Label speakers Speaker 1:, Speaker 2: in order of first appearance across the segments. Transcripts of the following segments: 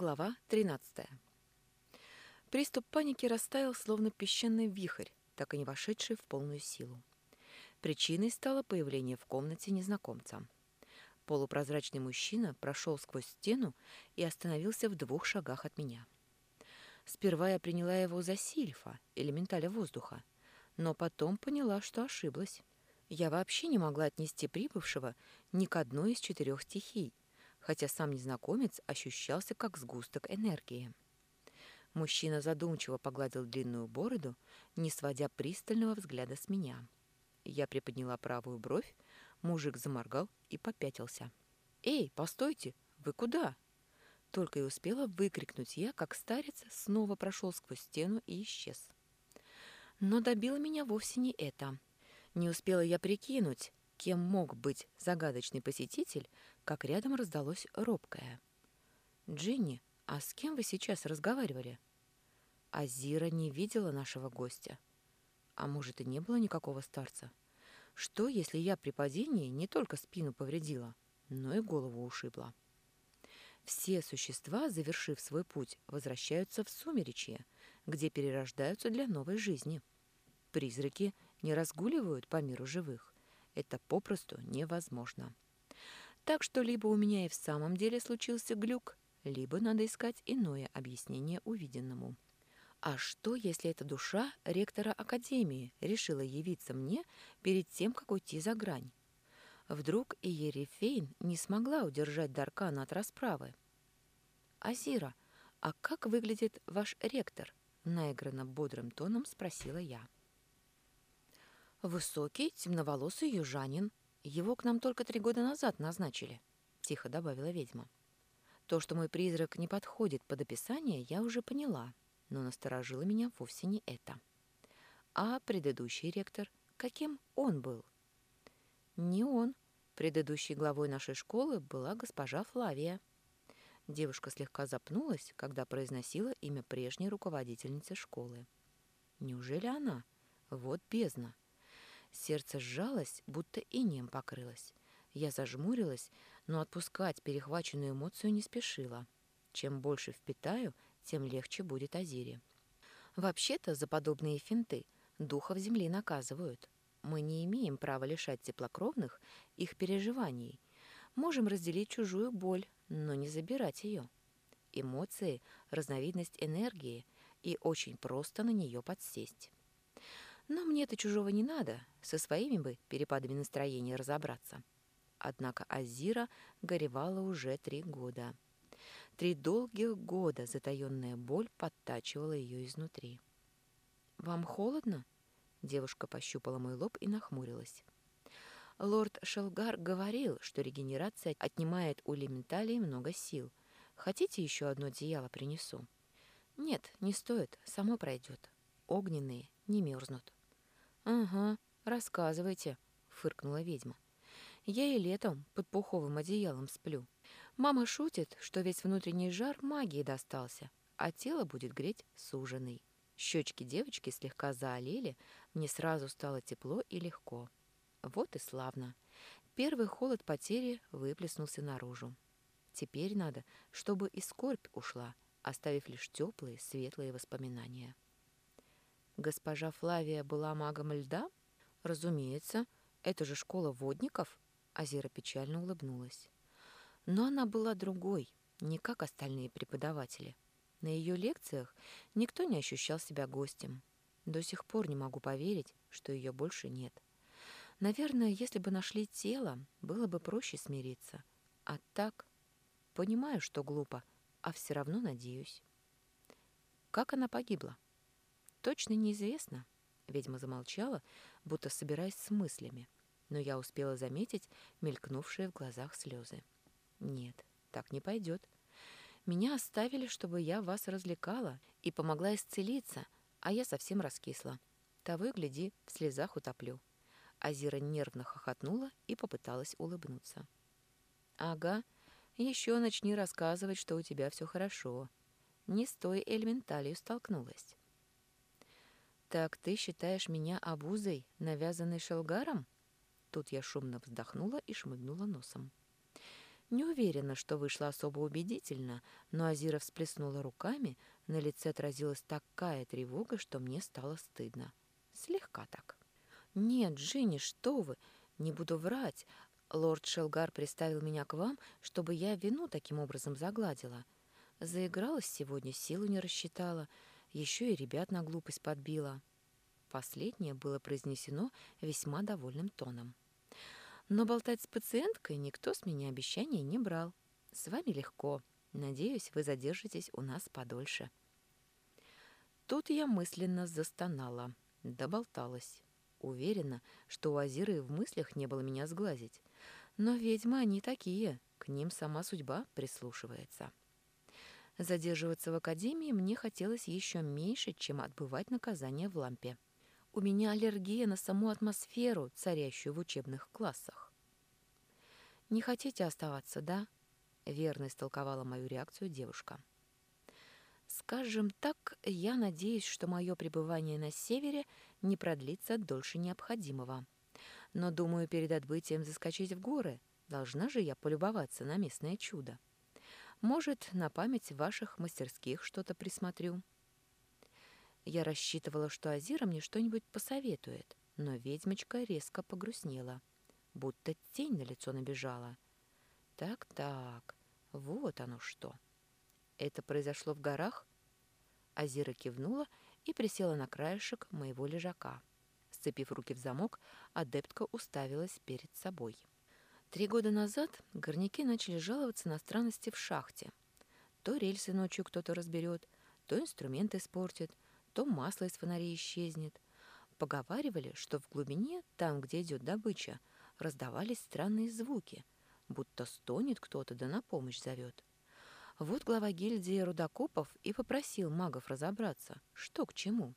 Speaker 1: Глава 13. Приступ паники растаял, словно песчаный вихрь, так и не вошедший в полную силу. Причиной стало появление в комнате незнакомца. Полупрозрачный мужчина прошел сквозь стену и остановился в двух шагах от меня. Сперва я приняла его за сильфа, элементаля воздуха, но потом поняла, что ошиблась. Я вообще не могла отнести прибывшего ни к одной из четырех стихий, хотя сам незнакомец ощущался как сгусток энергии. Мужчина задумчиво погладил длинную бороду, не сводя пристального взгляда с меня. Я приподняла правую бровь, мужик заморгал и попятился. «Эй, постойте! Вы куда?» Только и успела выкрикнуть я, как старец снова прошел сквозь стену и исчез. Но добило меня вовсе не это. Не успела я прикинуть, кем мог быть загадочный посетитель, как рядом раздалось робкое. «Джинни, а с кем вы сейчас разговаривали?» Азира не видела нашего гостя. А может, и не было никакого старца? Что, если я при падении не только спину повредила, но и голову ушибла? Все существа, завершив свой путь, возвращаются в сумеречье, где перерождаются для новой жизни. Призраки не разгуливают по миру живых. Это попросту невозможно. Так что либо у меня и в самом деле случился глюк, либо надо искать иное объяснение увиденному. А что, если эта душа ректора Академии решила явиться мне перед тем, как уйти за грань? Вдруг и Ерифейн не смогла удержать Даркана от расправы? «Азира, а как выглядит ваш ректор?» — наигранно бодрым тоном спросила я. «Высокий, темноволосый южанин. Его к нам только три года назад назначили», — тихо добавила ведьма. То, что мой призрак не подходит под описание, я уже поняла, но насторожило меня вовсе не это. А предыдущий ректор, каким он был? Не он. Предыдущей главой нашей школы была госпожа Флавия. Девушка слегка запнулась, когда произносила имя прежней руководительницы школы. Неужели она? Вот бездна. Сердце сжалось, будто инеем покрылось. Я зажмурилась, но отпускать перехваченную эмоцию не спешила. Чем больше впитаю, тем легче будет Азире. Вообще-то за подобные финты духов земли наказывают. Мы не имеем права лишать теплокровных их переживаний. Можем разделить чужую боль, но не забирать ее. Эмоции — разновидность энергии, и очень просто на нее подсесть. Но мне-то чужого не надо, со своими бы перепадами настроения разобраться. Однако Азира горевала уже три года. Три долгих года затаённая боль подтачивала ее изнутри. «Вам холодно?» Девушка пощупала мой лоб и нахмурилась. Лорд Шелгар говорил, что регенерация отнимает у элементалей много сил. Хотите еще одно одеяло принесу? Нет, не стоит, само пройдет. Огненные не мерзнут. «Ага, рассказывайте», — фыркнула ведьма. «Я и летом под пуховым одеялом сплю. Мама шутит, что весь внутренний жар магии достался, а тело будет греть суженый». Щечки девочки слегка заолели, мне сразу стало тепло и легко. Вот и славно. Первый холод потери выплеснулся наружу. Теперь надо, чтобы и скорбь ушла, оставив лишь теплые, светлые воспоминания. Госпожа Флавия была магом льда? Разумеется, это же школа водников. Азира печально улыбнулась. Но она была другой, не как остальные преподаватели. На ее лекциях никто не ощущал себя гостем. До сих пор не могу поверить, что ее больше нет. Наверное, если бы нашли тело, было бы проще смириться. А так, понимаю, что глупо, а все равно надеюсь. Как она погибла? Точно неизвестно. Ведьма замолчала, будто собираясь с мыслями, но я успела заметить мелькнувшие в глазах слезы. Нет, так не пойдет. Меня оставили, чтобы я вас развлекала и помогла исцелиться, а я совсем раскисла. Того и гляди, в слезах утоплю. Азира нервно хохотнула и попыталась улыбнуться. «Ага, еще начни рассказывать, что у тебя все хорошо. Не с той элементалью столкнулась». «Так ты считаешь меня обузой, навязанной шелгаром?» Тут я шумно вздохнула и шмыгнула носом. Не уверена, что вышло особо убедительно, но Азира всплеснула руками, на лице отразилась такая тревога, что мне стало стыдно. Слегка так. «Нет, Джинни, что вы! Не буду врать. Лорд Шелгар приставил меня к вам, чтобы я вину таким образом загладила. Заигралась сегодня, силу не рассчитала, еще и ребят на глупость подбила». Последнее было произнесено весьма довольным тоном. Но болтать с пациенткой никто с меня обещаний не брал. С вами легко. Надеюсь, вы задержитесь у нас подольше. Тут я мысленно застонала, доболталась. Уверена, что у Азиры в мыслях не было меня сглазить. Но ведьмы они такие, к ним сама судьба прислушивается. Задерживаться в академии мне хотелось еще меньше, чем отбывать наказание в лампе. У меня аллергия на саму атмосферу, царящую в учебных классах. «Не хотите оставаться, да?» — верно истолковала мою реакцию девушка. «Скажем так, я надеюсь, что мое пребывание на севере не продлится дольше необходимого. Но, думаю, перед отбытием заскочить в горы. Должна же я полюбоваться на местное чудо. Может, на память ваших мастерских что-то присмотрю». Я рассчитывала, что Азира мне что-нибудь посоветует, но ведьмочка резко погрустнела, будто тень на лицо набежала. Так-так, вот оно что. Это произошло в горах? Азира кивнула и присела на краешек моего лежака. Сцепив руки в замок, адептка уставилась перед собой. Три года назад горняки начали жаловаться на странности в шахте. То рельсы ночью кто-то разберет, то инструмент испортит, то масло из фонарей исчезнет. Поговаривали, что в глубине, там, где идет добыча, раздавались странные звуки, будто стонет кто-то да на помощь зовет. Вот глава гильдии рудокопов и попросил магов разобраться, что к чему.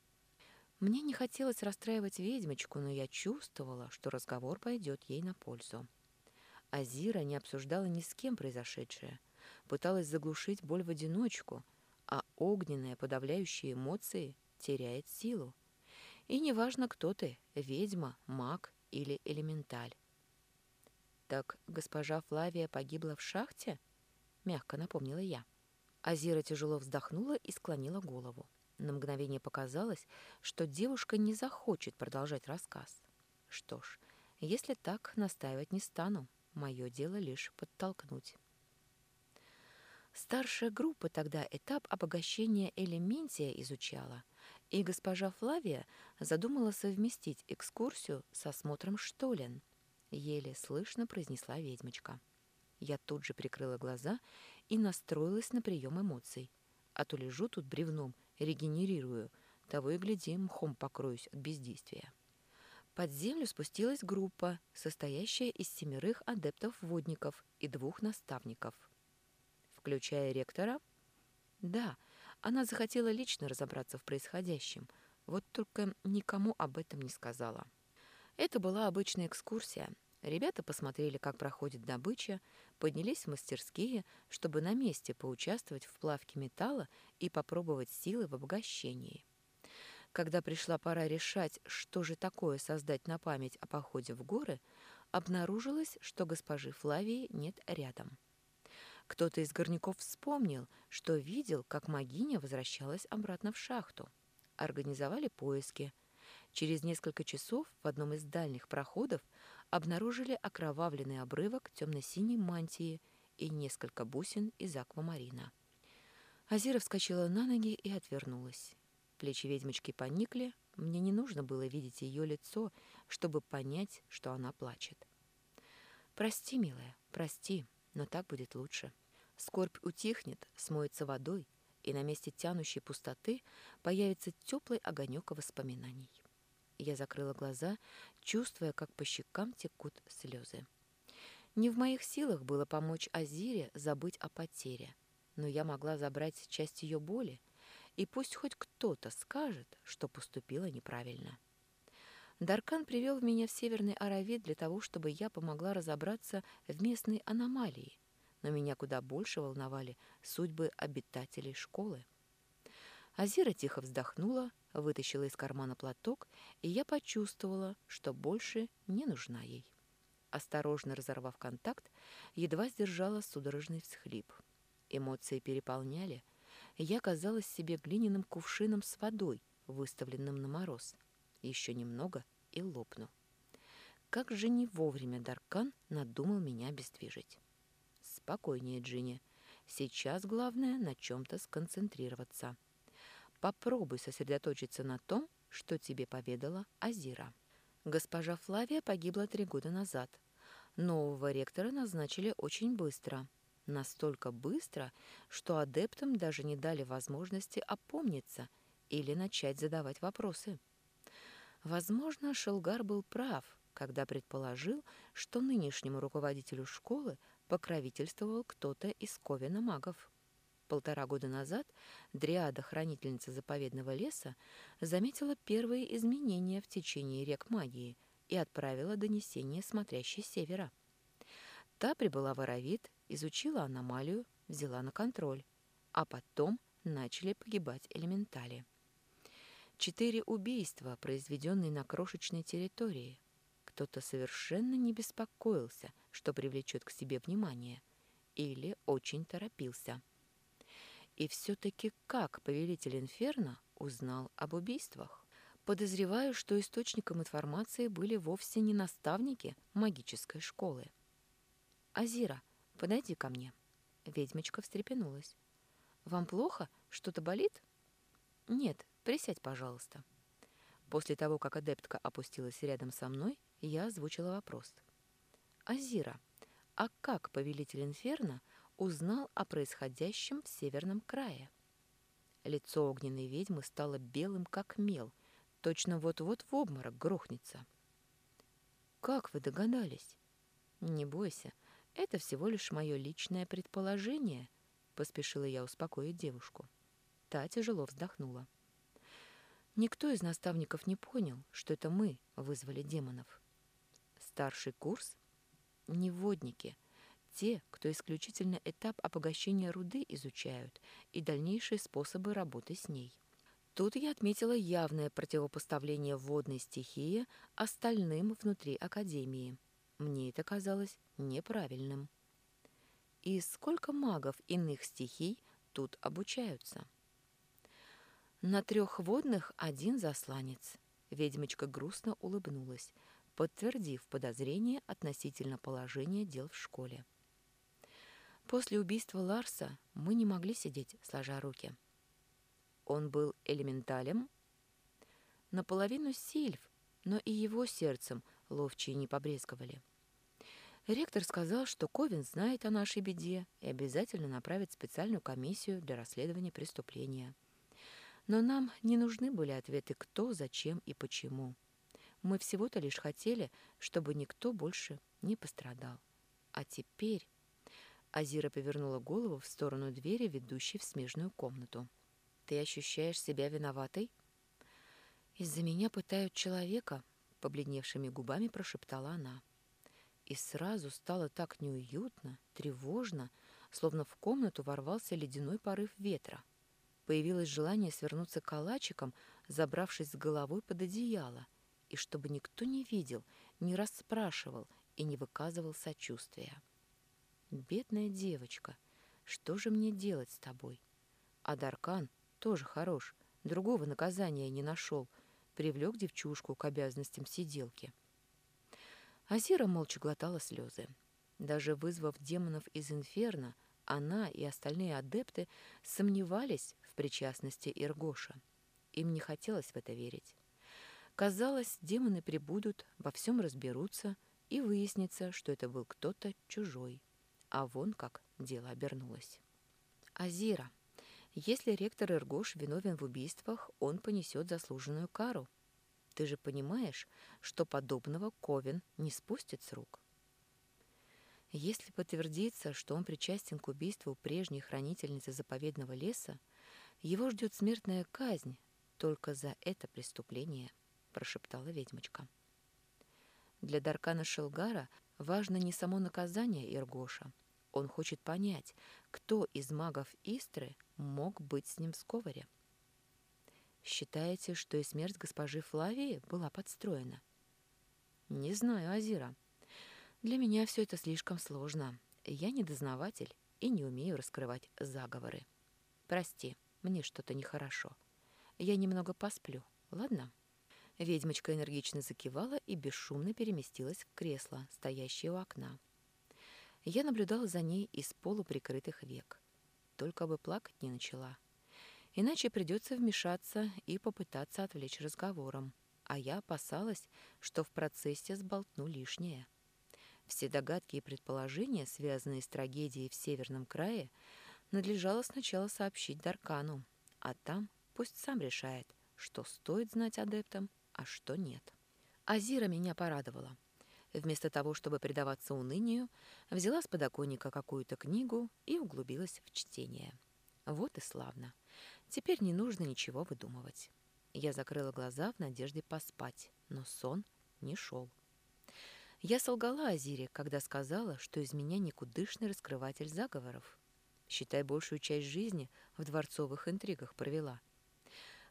Speaker 1: Мне не хотелось расстраивать ведьмочку, но я чувствовала, что разговор пойдет ей на пользу. Азира не обсуждала ни с кем произошедшее, пыталась заглушить боль в одиночку, а огненные подавляющие эмоции теряет силу. И неважно, кто ты — ведьма, маг или элементаль. «Так госпожа Флавия погибла в шахте?» — мягко напомнила я. Азира тяжело вздохнула и склонила голову. На мгновение показалось, что девушка не захочет продолжать рассказ. Что ж, если так, настаивать не стану. Мое дело лишь подтолкнуть. Старшая группа тогда этап обогащения элементия изучала, и госпожа Флавия задумала совместить экскурсию с осмотром штолен. Еле слышно произнесла ведьмочка. Я тут же прикрыла глаза и настроилась на прием эмоций. А то лежу тут бревном, регенерирую, того и гляди, мхом покроюсь от бездействия. Под землю спустилась группа, состоящая из семерых адептов-водников и двух наставников. Включая ректора? Да, она захотела лично разобраться в происходящем, вот только никому об этом не сказала. Это была обычная экскурсия. Ребята посмотрели, как проходит добыча, поднялись в мастерские, чтобы на месте поучаствовать в плавке металла и попробовать силы в обогащении. Когда пришла пора решать, что же такое создать на память о походе в горы, обнаружилось, что госпожи Флавии нет рядом. Кто-то из горняков вспомнил, что видел, как магиня возвращалась обратно в шахту. Организовали поиски. Через несколько часов в одном из дальних проходов обнаружили окровавленный обрывок темно-синей мантии и несколько бусин из аквамарина. Азира вскочила на ноги и отвернулась. Плечи ведьмочки поникли, мне не нужно было видеть ее лицо, чтобы понять, что она плачет. «Прости, милая, прости», но так будет лучше. Скорбь утихнет, смоется водой, и на месте тянущей пустоты появится теплый огонек воспоминаний. Я закрыла глаза, чувствуя, как по щекам текут слезы. Не в моих силах было помочь Азире забыть о потере, но я могла забрать часть ее боли, и пусть хоть кто-то скажет, что поступила неправильно. Даркан привел меня в Северный Аравит для того, чтобы я помогла разобраться в местной аномалии, но меня куда больше волновали судьбы обитателей школы. Азира тихо вздохнула, вытащила из кармана платок, и я почувствовала, что больше не нужна ей. Осторожно разорвав контакт, едва сдержала судорожный всхлип. Эмоции переполняли. Я казалась себе глиняным кувшином с водой, выставленным на мороз. Еще немного и лопну. Как же не вовремя Даркан надумал меня обездвижить. Спокойнее, Джинни. Сейчас главное на чем-то сконцентрироваться. Попробуй сосредоточиться на том, что тебе поведала Азира. Госпожа Флавия погибла три года назад. Нового ректора назначили очень быстро. Настолько быстро, что адептам даже не дали возможности опомниться или начать задавать вопросы. Возможно, Шелгар был прав, когда предположил, что нынешнему руководителю школы покровительствовал кто-то из Ковина магов. Полтора года назад дриада-хранительница заповедного леса заметила первые изменения в течении рек магии и отправила донесение смотрящей севера. Та прибыла в Аравит, изучила аномалию, взяла на контроль, а потом начали погибать элементали. Четыре убийства, произведенные на крошечной территории. Кто-то совершенно не беспокоился, что привлечет к себе внимание, или очень торопился. И все-таки как повелитель Инферно узнал об убийствах? Подозреваю, что источником информации были вовсе не наставники магической школы. «Азира, подойди ко мне». Ведьмочка встрепенулась. «Вам плохо? Что-то болит?» «Нет, присядь, пожалуйста». После того, как адептка опустилась рядом со мной, я озвучила вопрос. «Азира, а как повелитель Инферно узнал о происходящем в северном крае. Лицо огненной ведьмы стало белым, как мел, точно вот-вот в обморок грохнется. «Как вы догадались?» «Не бойся, это всего лишь мое личное предположение», — поспешила я успокоить девушку. Та тяжело вздохнула. Никто из наставников не понял, что это мы вызвали демонов. Старший курс — неводники, те, кто исключительно этап обогащения руды изучают и дальнейшие способы работы с ней. Тут я отметила явное противопоставление водной стихии остальным внутри Академии. Мне это казалось неправильным. И сколько магов иных стихий тут обучаются? На трех водных один засланец. Ведьмочка грустно улыбнулась, подтвердив подозрение относительно положения дел в школе. После убийства Ларса мы не могли сидеть, сложа руки. Он был элементалем, наполовину сильф, но и его сердцем ловчие не побрезговали. Ректор сказал, что Ковин знает о нашей беде и обязательно направит специальную комиссию для расследования преступления. Но нам не нужны были ответы кто, зачем и почему. Мы всего-то лишь хотели, чтобы никто больше не пострадал. А теперь... Азира повернула голову в сторону двери, ведущей в смежную комнату. «Ты ощущаешь себя виноватой?» «Из-за меня пытают человека», — побледневшими губами прошептала она. И сразу стало так неуютно, тревожно, словно в комнату ворвался ледяной порыв ветра. Появилось желание свернуться калачиком, забравшись с головой под одеяло, и чтобы никто не видел, не расспрашивал и не выказывал сочувствия. Бедная девочка, что же мне делать с тобой? А Даркан тоже хорош, другого наказания не нашел, привлек девчушку к обязанностям сиделки. Азира молча глотала слезы. Даже вызвав демонов из инферно, она и остальные адепты сомневались в причастности Иргоша. Им не хотелось в это верить. Казалось, демоны прибудут, во всем разберутся, и выяснится, что это был кто-то чужой. А вон как дело обернулось. Азира, если ректор Иргош виновен в убийствах, он понесет заслуженную кару. Ты же понимаешь, что подобного Ковен не спустит с рук. Если подтвердится, что он причастен к убийству прежней хранительницы заповедного леса, его ждет смертная казнь только за это преступление, прошептала ведьмочка. Для Даркана Шелгара важно не само наказание Иргоша, он хочет понять, кто из магов Истры мог быть с ним в сговоре. Считаете, что и смерть госпожи Флавии была подстроена? Не знаю, Азира. Для меня все это слишком сложно. Я не дознаватель и не умею раскрывать заговоры. Прости, мне что-то нехорошо. Я немного посплю, ладно?» Ведьмочка энергично закивала и бесшумно переместилась в кресло, стоящее у окна. Я наблюдала за ней из полуприкрытых век. Только бы плакать не начала. Иначе придется вмешаться и попытаться отвлечь разговором. А я опасалась, что в процессе сболтну лишнее. Все догадки и предположения, связанные с трагедией в Северном крае, надлежало сначала сообщить Даркану, а там пусть сам решает, что стоит знать адептам, а что нет. Азира меня порадовала. Вместо того, чтобы предаваться унынию, взяла с подоконника какую-то книгу и углубилась в чтение. Вот и славно. Теперь не нужно ничего выдумывать. Я закрыла глаза в надежде поспать, но сон не шел. Я солгала Азире, когда сказала, что из меня никудышный раскрыватель заговоров. Считай, большую часть жизни в дворцовых интригах провела —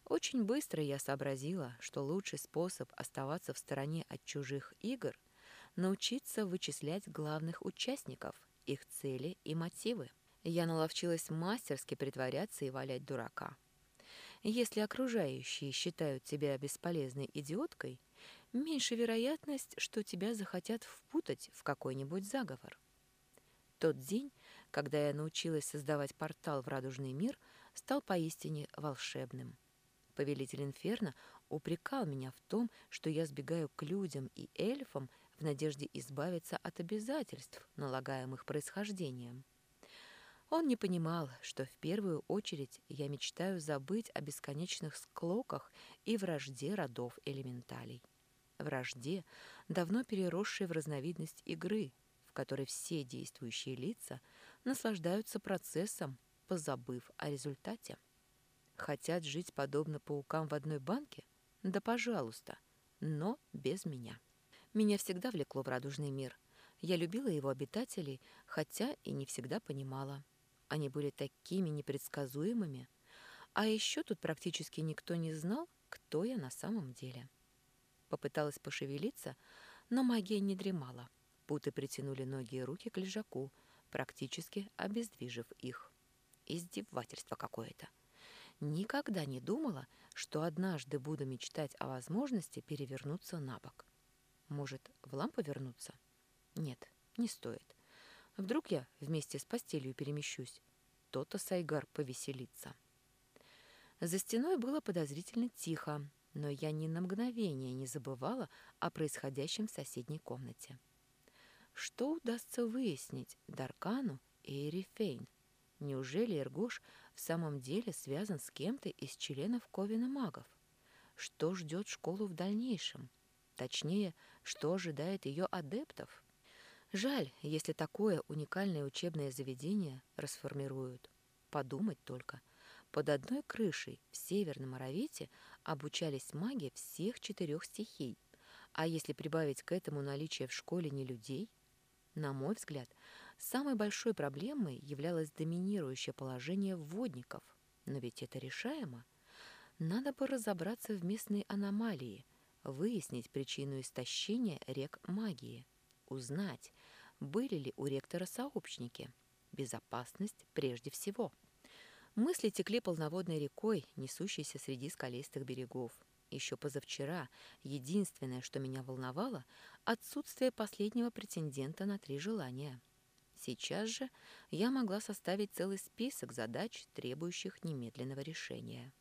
Speaker 1: очень быстро я сообразила, что лучший способ оставаться в стороне от чужих игр – научиться вычислять главных участников, их цели и мотивы. Я наловчилась мастерски притворяться и валять дурака. Если окружающие считают тебя бесполезной идиоткой, меньше вероятность, что тебя захотят впутать в какой-нибудь заговор. Тот день, когда я научилась создавать портал в радужный мир, стал поистине волшебным. Повелитель Инферно упрекал меня в том, что я сбегаю к людям и эльфам в надежде избавиться от обязательств, налагаемых происхождением. Он не понимал, что в первую очередь я мечтаю забыть о бесконечных склоках и вражде родов элементалей. Вражде, давно переросшей в разновидность игры, в которой все действующие лица наслаждаются процессом, позабыв о результате. Хотят жить подобно паукам в одной банке? Да пожалуйста, но без меня. Меня всегда влекло в радужный мир. Я любила его обитателей, хотя и не всегда понимала. Они были такими непредсказуемыми. А еще тут практически никто не знал, кто я на самом деле. Попыталась пошевелиться, но магия не дремала. Путы притянули ноги и руки к лежаку, практически обездвижив их. Издевательство какое-то. Никогда не думала, что однажды буду мечтать о возможности перевернуться на бок. Может, в лампу вернуться? Нет, не стоит. Вдруг я вместе с постелью перемещусь. То-то Сайгар повеселится. За стеной было подозрительно тихо, но я ни на мгновение не забывала о происходящем в соседней комнате. Что удастся выяснить Даркану и Эрифейн? Неужели Эргош в самом деле связан с кем-то из членов Ковина магов? Что ждет школу в дальнейшем? Точнее, что ожидает ее адептов? Жаль, если такое уникальное учебное заведение расформируют. Подумать только. Под одной крышей в Северном Аравите обучались маги всех четырех стихий. А если прибавить к этому наличие в школе не людей, на мой взгляд, Самой большой проблемой являлось доминирующее положение водников. Но ведь это решаемо. Надо бы разобраться в местной аномалии, выяснить причину истощения рек магии, узнать, были ли у ректора сообщники. Безопасность прежде всего. Мысли текли полноводной рекой, несущейся среди скалистых берегов. Еще позавчера единственное, что меня волновало, отсутствие последнего претендента на три желания – Сейчас же я могла составить целый список задач, требующих немедленного решения.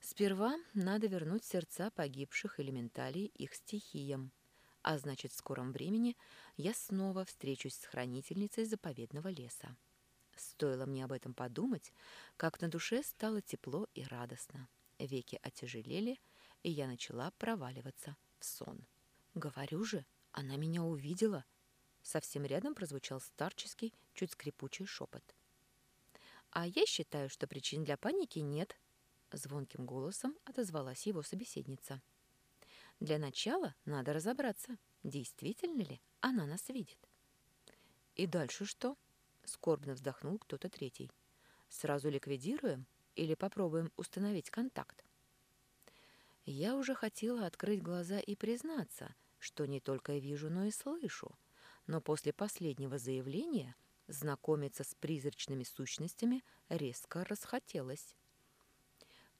Speaker 1: Сперва надо вернуть сердца погибших элементалей их стихиям, а значит, в скором времени я снова встречусь с хранительницей заповедного леса. Стоило мне об этом подумать, как на душе стало тепло и радостно. Веки отяжелели, и я начала проваливаться в сон. Говорю же, она меня увидела — Совсем рядом прозвучал старческий, чуть скрипучий шепот. «А я считаю, что причин для паники нет», — звонким голосом отозвалась его собеседница. «Для начала надо разобраться, действительно ли она нас видит». «И дальше что?» — скорбно вздохнул кто-то третий. «Сразу ликвидируем или попробуем установить контакт?» Я уже хотела открыть глаза и признаться, что не только вижу, но и слышу — но после последнего заявления знакомиться с призрачными сущностями резко расхотелось.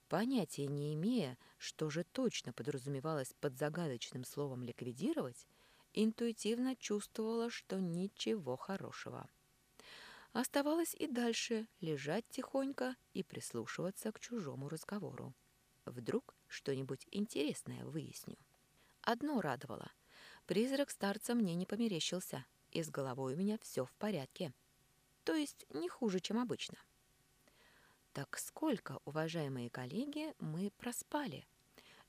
Speaker 1: Понятия не имея, что же точно подразумевалось под загадочным словом «ликвидировать», интуитивно чувствовала, что ничего хорошего. Оставалось и дальше лежать тихонько и прислушиваться к чужому разговору. Вдруг что-нибудь интересное выясню. Одно радовало. Призрак старца мне не померещился, и с головой у меня все в порядке. То есть не хуже, чем обычно. Так сколько, уважаемые коллеги, мы проспали?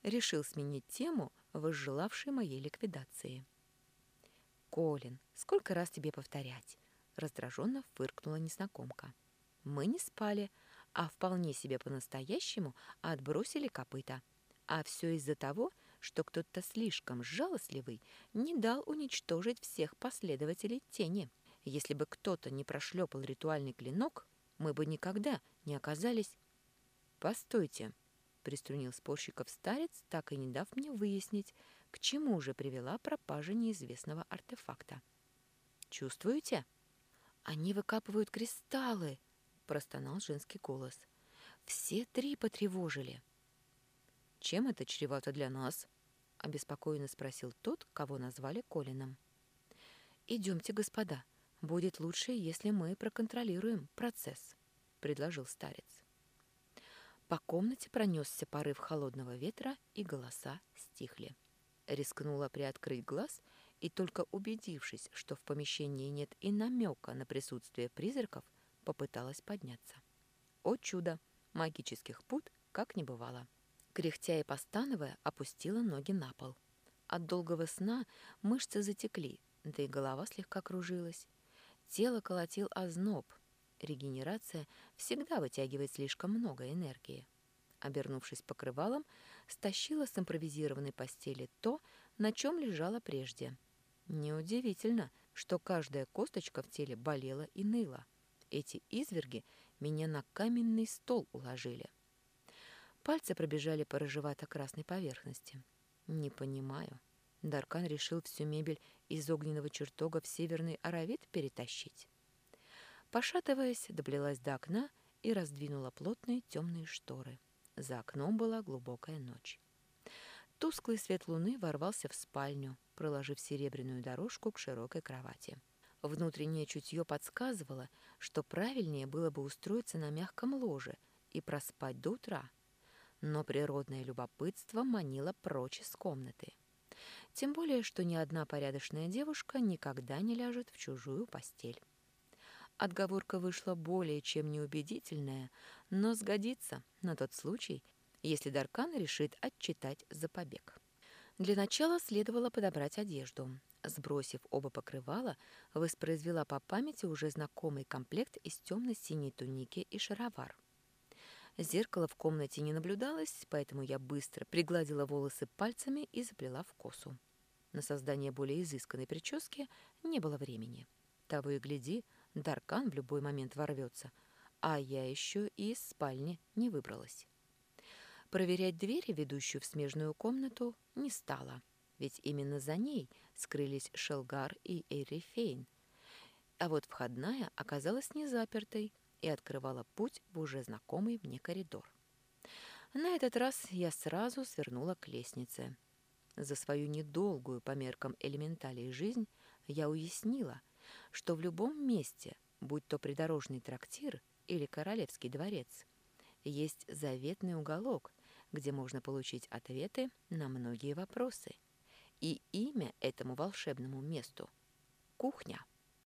Speaker 1: Решил сменить тему, возжелавшей моей ликвидации. «Колин, сколько раз тебе повторять?» Раздраженно фыркнула незнакомка. «Мы не спали, а вполне себе по-настоящему отбросили копыта. А все из-за того, что кто-то слишком жалостливый не дал уничтожить всех последователей тени. Если бы кто-то не прошлепал ритуальный клинок, мы бы никогда не оказались... «Постойте», — приструнил спорщиков старец, так и не дав мне выяснить, к чему же привела пропажа неизвестного артефакта. «Чувствуете?» «Они выкапывают кристаллы», — простонал женский голос. «Все три потревожили». «Чем это чревато для нас?» — обеспокоенно спросил тот, кого назвали Колином. «Идемте, господа. Будет лучше, если мы проконтролируем процесс», — предложил старец. По комнате пронесся порыв холодного ветра, и голоса стихли. Рискнула приоткрыть глаз и только убедившись, что в помещении нет и намека на присутствие призраков, попыталась подняться. О чудо! Магических пут как не бывало. Кряхтя и постановая, опустила ноги на пол. От долгого сна мышцы затекли, да и голова слегка кружилась. Тело колотил озноб. Регенерация всегда вытягивает слишком много энергии. Обернувшись покрывалом, стащила с импровизированной постели то, на чем лежала прежде — Неудивительно, что каждая косточка в теле болела и ныла. Эти изверги меня на каменный стол уложили. Пальцы пробежали по рыжевато-красной поверхности. Не понимаю. Даркан решил всю мебель из огненного чертога в северный Аравит перетащить. Пошатываясь, доплелась до окна и раздвинула плотные темные шторы. За окном была глубокая ночь. Тусклый свет луны ворвался в спальню, проложив серебряную дорожку к широкой кровати. Внутреннее чутье подсказывало, что правильнее было бы устроиться на мягком ложе и проспать до утра. Но природное любопытство манило прочь из комнаты. Тем более, что ни одна порядочная девушка никогда не ляжет в чужую постель. Отговорка вышла более чем неубедительная, но сгодится на тот случай, если Даркан решит отчитать за побег. Для начала следовало подобрать одежду. Сбросив оба покрывала, воспроизвела по памяти уже знакомый комплект из темно-синей туники и шаровар. Зеркала в комнате не наблюдалось, поэтому я быстро пригладила волосы пальцами и заплела в косу. На создание более изысканной прически не было времени. Того и гляди, Даркан в любой момент ворвется, а я еще и из спальни не выбралась. Проверять двери, ведущую в смежную комнату, не стала, ведь именно за ней скрылись Шелгар и Эрифейн. А вот входная оказалась не запертой и открывала путь в уже знакомый мне коридор. На этот раз я сразу свернула к лестнице. За свою недолгую по меркам элементалей жизнь я уяснила, что в любом месте, будь то придорожный трактир или королевский дворец, есть заветный уголок, где можно получить ответы на многие вопросы. И имя этому волшебному месту — кухня.